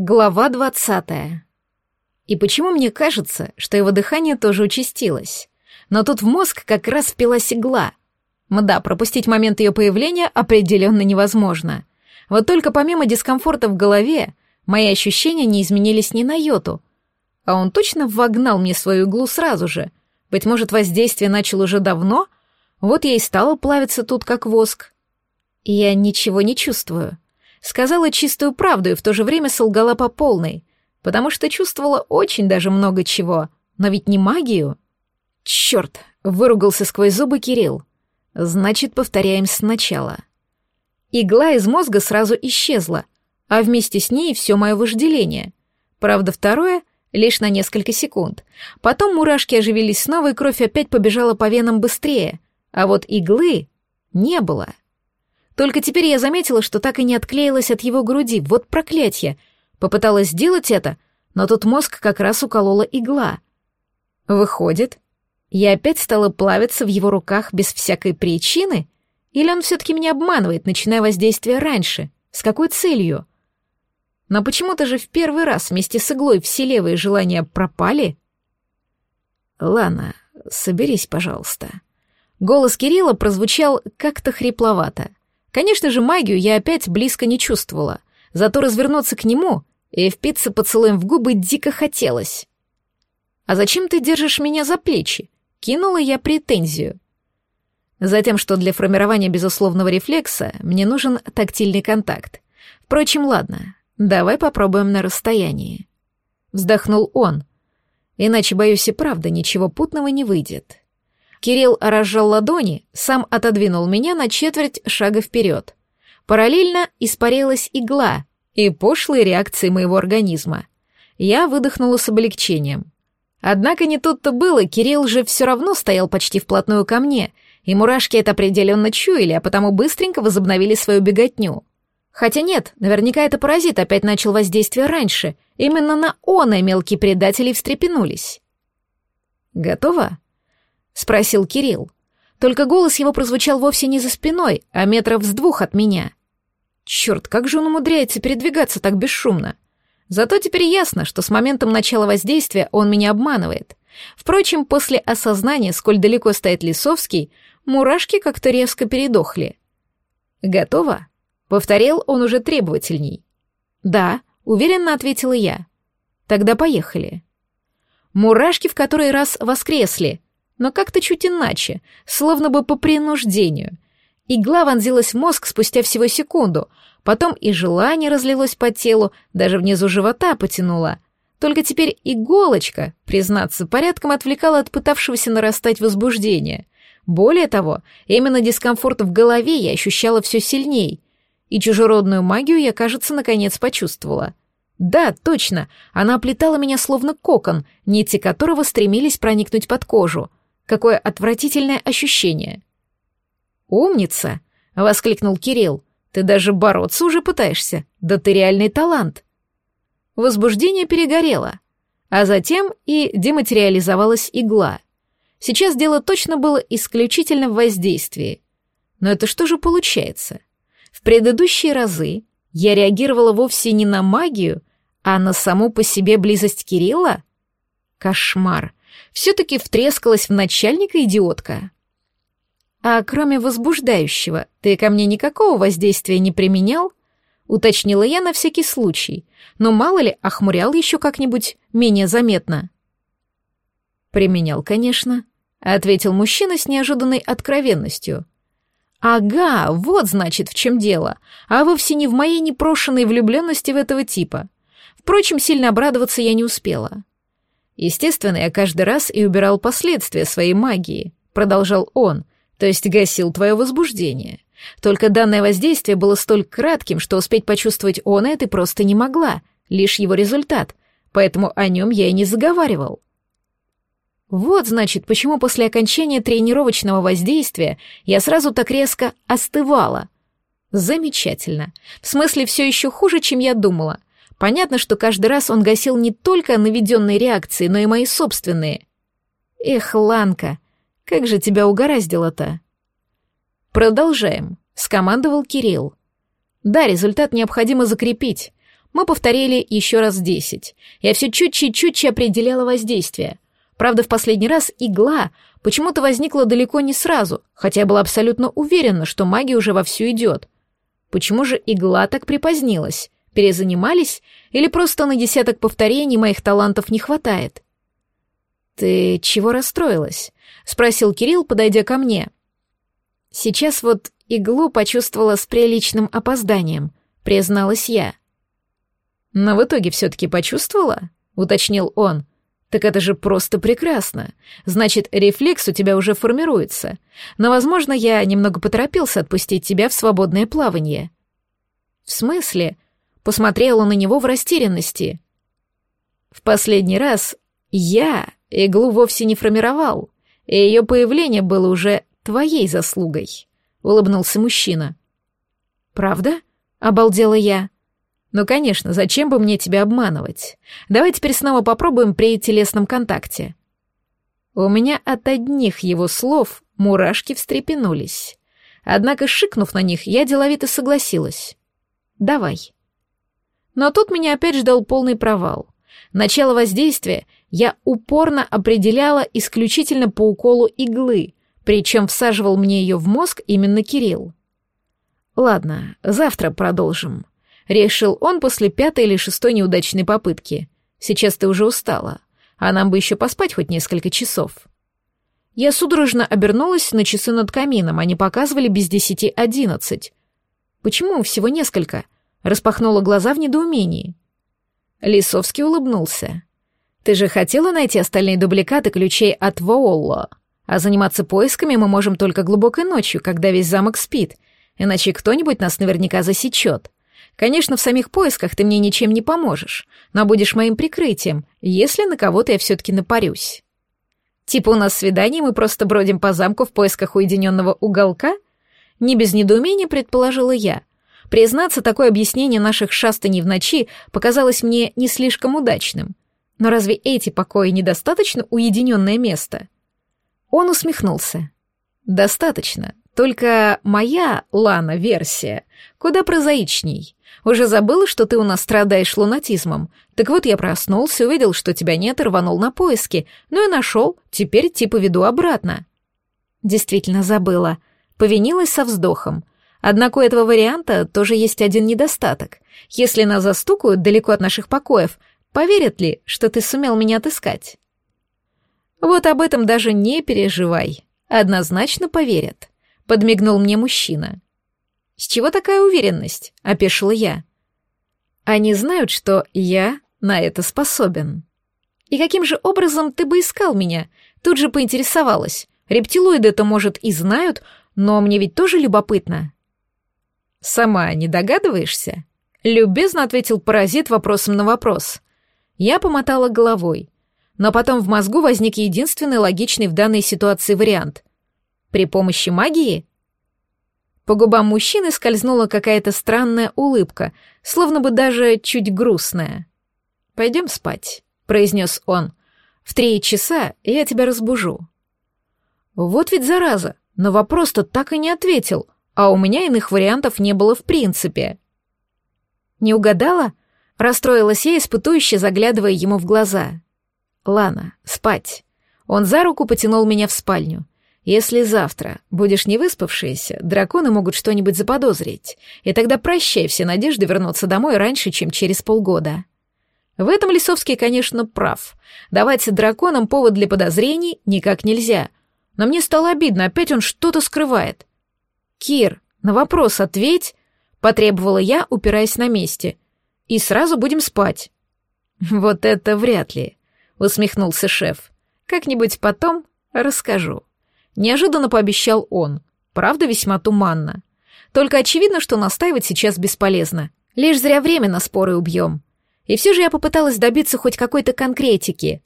Глава двадцатая. И почему мне кажется, что его дыхание тоже участилось? Но тут в мозг как раз впилась игла. Мда, пропустить момент ее появления определенно невозможно. Вот только помимо дискомфорта в голове, мои ощущения не изменились ни на йоту. А он точно вогнал мне свою иглу сразу же. Быть может, воздействие начал уже давно? Вот я и стала плавиться тут как воск. Я ничего не чувствую. Сказала чистую правду и в то же время солгала по полной, потому что чувствовала очень даже много чего, но ведь не магию. Черт, выругался сквозь зубы Кирилл. Значит, повторяем сначала. Игла из мозга сразу исчезла, а вместе с ней все мое вожделение. Правда, второе — лишь на несколько секунд. Потом мурашки оживились снова, и кровь опять побежала по венам быстрее, а вот иглы не было. Только теперь я заметила, что так и не отклеилась от его груди. Вот проклятье! Попыталась сделать это, но тут мозг как раз уколола игла. Выходит, я опять стала плавиться в его руках без всякой причины? Или он все-таки меня обманывает, начиная воздействие раньше? С какой целью? Но почему-то же в первый раз вместе с иглой все левые желания пропали. «Лана, соберись, пожалуйста». Голос Кирилла прозвучал как-то хрипловато. Конечно же, магию я опять близко не чувствовала, зато развернуться к нему и впиться поцелуем в губы дико хотелось. «А зачем ты держишь меня за плечи?» — кинула я претензию. Затем, что для формирования безусловного рефлекса мне нужен тактильный контакт. Впрочем, ладно, давай попробуем на расстоянии. Вздохнул он. Иначе, боюсь, и правда ничего путного не выйдет. Кирилл разжал ладони, сам отодвинул меня на четверть шага вперед. Параллельно испарилась игла и пошлые реакции моего организма. Я выдохнула с облегчением. Однако не тут-то было, Кирилл же все равно стоял почти вплотную ко мне, и мурашки это определенно чуяли, а потому быстренько возобновили свою беготню. Хотя нет, наверняка это паразит опять начал воздействие раньше. Именно на он и мелкие предатели встрепенулись. «Готово?» — спросил Кирилл. Только голос его прозвучал вовсе не за спиной, а метров с двух от меня. Черт, как же он умудряется передвигаться так бесшумно. Зато теперь ясно, что с моментом начала воздействия он меня обманывает. Впрочем, после осознания, сколь далеко стоит Лисовский, мурашки как-то резко передохли. «Готово?» — повторил он уже требовательней. «Да», — уверенно ответила я. «Тогда поехали». Мурашки в который раз воскресли — но как-то чуть иначе, словно бы по принуждению. Игла вонзилась в мозг спустя всего секунду, потом и желание разлилось по телу, даже внизу живота потянуло. Только теперь иголочка, признаться, порядком отвлекала от пытавшегося нарастать возбуждения. Более того, именно дискомфорт в голове я ощущала все сильней, и чужеродную магию я, кажется, наконец почувствовала. Да, точно, она оплетала меня словно кокон, нити которого стремились проникнуть под кожу — Какое отвратительное ощущение. «Умница!» — воскликнул Кирилл. «Ты даже бороться уже пытаешься. Да ты реальный талант!» Возбуждение перегорело, а затем и дематериализовалась игла. Сейчас дело точно было исключительно в воздействии. Но это что же получается? В предыдущие разы я реагировала вовсе не на магию, а на саму по себе близость Кирилла? Кошмар. Все-таки втрескалась в начальника идиотка. А кроме возбуждающего, ты ко мне никакого воздействия не применял? Уточнила я на всякий случай, но мало ли, охмурял еще как-нибудь менее заметно. Применял, конечно, ответил мужчина с неожиданной откровенностью. Ага, вот значит в чем дело, а вовсе не в моей непрошенной влюбленности в этого типа. Впрочем, сильно обрадоваться я не успела. Естественно, я каждый раз и убирал последствия своей магии, продолжал он, то есть гасил твое возбуждение. Только данное воздействие было столь кратким, что успеть почувствовать он это просто не могла, лишь его результат, поэтому о нем я и не заговаривал. Вот, значит, почему после окончания тренировочного воздействия я сразу так резко остывала. Замечательно. В смысле, все еще хуже, чем я думала. Понятно, что каждый раз он гасил не только наведенные реакции, но и мои собственные. Эх, Ланка, как же тебя угораздило-то? Продолжаем, скомандовал Кирилл. Да, результат необходимо закрепить. Мы повторили еще раз десять. Я все чуть-чуть чутче определяла воздействие. Правда, в последний раз игла почему-то возникла далеко не сразу, хотя я была абсолютно уверена, что магия уже вовсю идет. Почему же игла так припозднилась? Перезанимались? Или просто на десяток повторений моих талантов не хватает? «Ты чего расстроилась?» — спросил Кирилл, подойдя ко мне. Сейчас вот иглу почувствовала с приличным опозданием, призналась я. «Но в итоге все-таки почувствовала?» — уточнил он. «Так это же просто прекрасно. Значит, рефлекс у тебя уже формируется. Но, возможно, я немного поторопился отпустить тебя в свободное плавание». «В смысле?» — посмотрела на него в растерянности. «В последний раз я иглу вовсе не формировал, и ее появление было уже твоей заслугой», — улыбнулся мужчина. «Правда?» — обалдела я. «Ну, конечно, зачем бы мне тебя обманывать? Давай теперь снова попробуем при телесном контакте». У меня от одних его слов мурашки встрепенулись. Однако, шикнув на них, я деловито согласилась. «Давай». Но тут меня опять ждал полный провал. Начало воздействия я упорно определяла исключительно по уколу иглы, причем всаживал мне ее в мозг именно Кирилл. «Ладно, завтра продолжим», — решил он после пятой или шестой неудачной попытки. «Сейчас ты уже устала, а нам бы еще поспать хоть несколько часов». Я судорожно обернулась на часы над камином, они показывали без десяти одиннадцать. «Почему всего несколько?» — распахнула глаза в недоумении. Лисовский улыбнулся. Ты же хотела найти остальные дубликаты ключей от Воолло. А заниматься поисками мы можем только глубокой ночью, когда весь замок спит, иначе кто-нибудь нас наверняка засечет. Конечно, в самих поисках ты мне ничем не поможешь, но будешь моим прикрытием, если на кого-то я все-таки напарюсь. Типа у нас свидание, мы просто бродим по замку в поисках уединенного уголка? Не без недоумения предположила я. Признаться, такое объяснение наших шастаний в ночи показалось мне не слишком удачным. Но разве эти покои недостаточно уединенное место? Он усмехнулся. Достаточно. Только моя, Лана, версия куда прозаичней. Уже забыла, что ты у нас страдаешь лунатизмом. Так вот я проснулся, увидел, что тебя нет, рванул на поиски. Ну и нашел, теперь типа веду обратно. Действительно забыла. Повинилась со вздохом. Однако у этого варианта тоже есть один недостаток. Если нас застукают далеко от наших покоев, Поверят ли, что ты сумел меня отыскать? Вот об этом даже не переживай. Однозначно поверят. Подмигнул мне мужчина. С чего такая уверенность? Опешила я. Они знают, что я на это способен. И каким же образом ты бы искал меня? Тут же поинтересовалась. Рептилоиды это может, и знают, но мне ведь тоже любопытно. Сама не догадываешься? Любезно ответил паразит вопросом на вопрос. Я помотала головой, но потом в мозгу возник единственный логичный в данной ситуации вариант. При помощи магии? По губам мужчины скользнула какая-то странная улыбка, словно бы даже чуть грустная. «Пойдем спать», — произнес он. «В три часа я тебя разбужу». Вот ведь зараза, на вопрос-то так и не ответил, а у меня иных вариантов не было в принципе. «Не угадала?» Расстроилась я, испытующе заглядывая ему в глаза. «Лана, спать». Он за руку потянул меня в спальню. «Если завтра будешь не выспавшаяся, драконы могут что-нибудь заподозрить, и тогда прощай все надежды вернуться домой раньше, чем через полгода». В этом Лисовский, конечно, прав. Давать драконам повод для подозрений никак нельзя. Но мне стало обидно, опять он что-то скрывает. «Кир, на вопрос ответь», — потребовала я, упираясь на месте — и сразу будем спать». «Вот это вряд ли», — усмехнулся шеф. «Как-нибудь потом расскажу». Неожиданно пообещал он. Правда, весьма туманно. Только очевидно, что настаивать сейчас бесполезно. Лишь зря время на споры убьем. И все же я попыталась добиться хоть какой-то конкретики.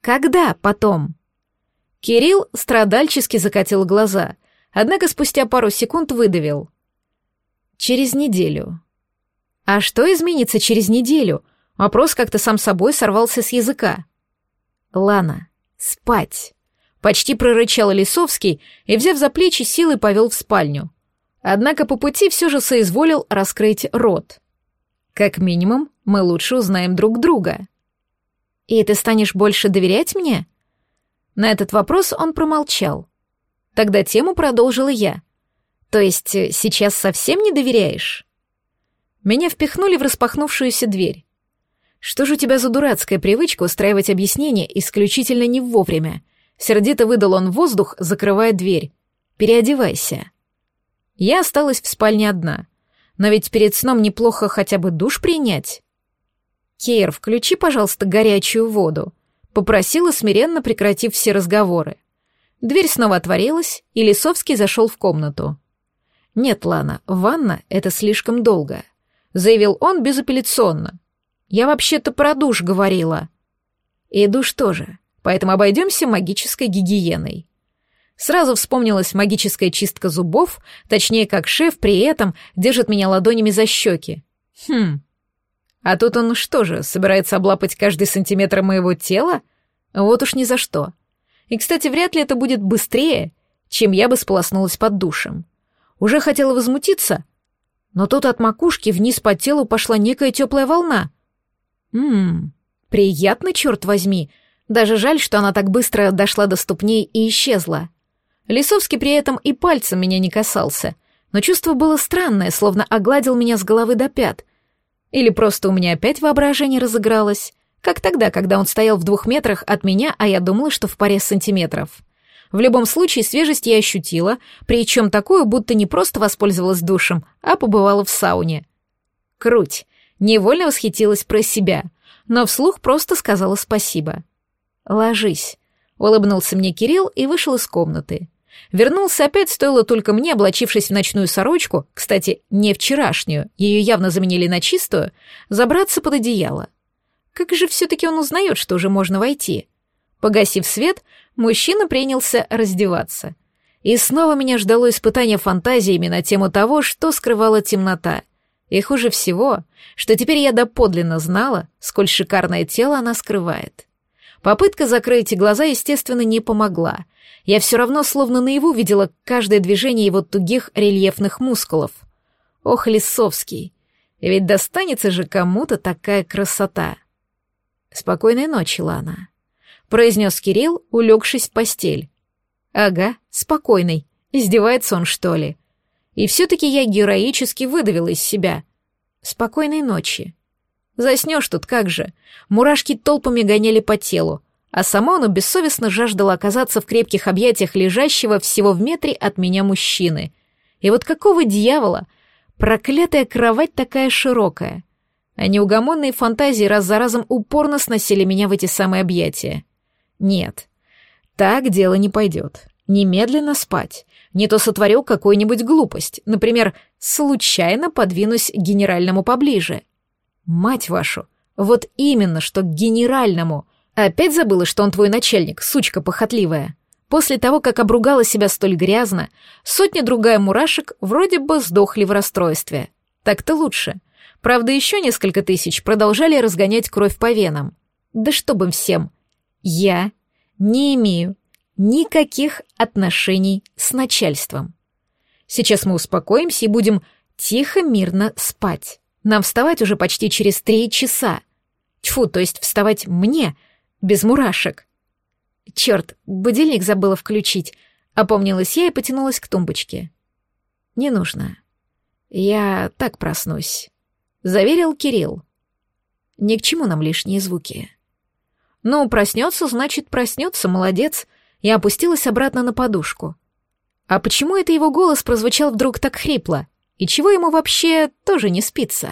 Когда потом? Кирилл страдальчески закатил глаза, однако спустя пару секунд выдавил. «Через неделю. А что изменится через неделю? Вопрос как-то сам собой сорвался с языка. Лана, спать. Почти прорычал Лисовский и, взяв за плечи, силой повел в спальню. Однако по пути все же соизволил раскрыть рот. Как минимум, мы лучше узнаем друг друга. И ты станешь больше доверять мне? На этот вопрос он промолчал. Тогда тему продолжила я. То есть э, сейчас совсем не доверяешь? Меня впихнули в распахнувшуюся дверь. Что же у тебя за дурацкая привычка устраивать объяснения исключительно не вовремя? Сердито выдал он воздух, закрывая дверь. Переодевайся. Я осталась в спальне одна. Но ведь перед сном неплохо хотя бы душ принять. Кейр, включи, пожалуйста, горячую воду. Попросила, смиренно прекратив все разговоры. Дверь снова отворилась, и Лисовский зашел в комнату. «Нет, Лана, ванна — это слишком долго», — заявил он безапелляционно. «Я вообще-то про душ говорила». «И душ тоже, поэтому обойдемся магической гигиеной». Сразу вспомнилась магическая чистка зубов, точнее, как шеф при этом держит меня ладонями за щеки. Хм. А тут он что же, собирается облапать каждый сантиметр моего тела? Вот уж ни за что. И, кстати, вряд ли это будет быстрее, чем я бы сполоснулась под душем. Уже хотела возмутиться, но тут от макушки вниз по телу пошла некая теплая волна. Ммм, приятно, черт возьми. Даже жаль, что она так быстро дошла до ступней и исчезла. Лисовский при этом и пальцем меня не касался, но чувство было странное, словно огладил меня с головы до пят. Или просто у меня опять воображение разыгралось, как тогда, когда он стоял в двух метрах от меня, а я думала, что в паре сантиметров. В любом случае, свежесть я ощутила, причем такую, будто не просто воспользовалась душем, а побывала в сауне. Круть. Невольно восхитилась про себя, но вслух просто сказала спасибо. «Ложись», — улыбнулся мне Кирилл и вышел из комнаты. Вернулся опять, стоило только мне, облачившись в ночную сорочку, кстати, не вчерашнюю, ее явно заменили на чистую, забраться под одеяло. Как же все-таки он узнает, что уже можно войти? Погасив свет, мужчина принялся раздеваться. И снова меня ждало испытание фантазиями на тему того, что скрывала темнота. И хуже всего, что теперь я доподлинно знала, сколь шикарное тело она скрывает. Попытка закрыть глаза, естественно, не помогла. Я все равно словно наяву видела каждое движение его тугих рельефных мускулов. Ох, Лисовский, ведь достанется же кому-то такая красота. Спокойной ночи, Лана, произнес Кирилл, улегшись в постель. Ага, спокойный. Издевается он, что ли? И все-таки я героически выдавила из себя. Спокойной ночи. Заснешь тут как же. Мурашки толпами гоняли по телу, а сама она бессовестно жаждала оказаться в крепких объятиях лежащего всего в метре от меня мужчины. И вот какого дьявола? Проклятая кровать такая широкая. А неугомонные фантазии раз за разом упорно сносили меня в эти самые объятия. Нет, так дело не пойдет. Немедленно спать. Не то сотворю какую-нибудь глупость, например, случайно подвинусь к генеральному поближе. Мать вашу, вот именно, что к генеральному. Опять забыла, что он твой начальник, сучка похотливая. После того, как обругала себя столь грязно, сотня-другая мурашек вроде бы сдохли в расстройстве. Так-то лучше. Правда, еще несколько тысяч продолжали разгонять кровь по венам. Да чтоб им всем. Я не имею никаких отношений с начальством. Сейчас мы успокоимся и будем тихо, мирно спать. Нам вставать уже почти через три часа. Тьфу, то есть вставать мне, без мурашек. Черт, будильник забыла включить. Опомнилась я и потянулась к тумбочке. Не нужно. Я так проснусь. Заверил Кирилл. Ни к чему нам лишние звуки. Ну, проснется, значит, проснется, молодец. Я опустилась обратно на подушку. А почему это его голос прозвучал вдруг так хрипло? И чего ему вообще тоже не спится?»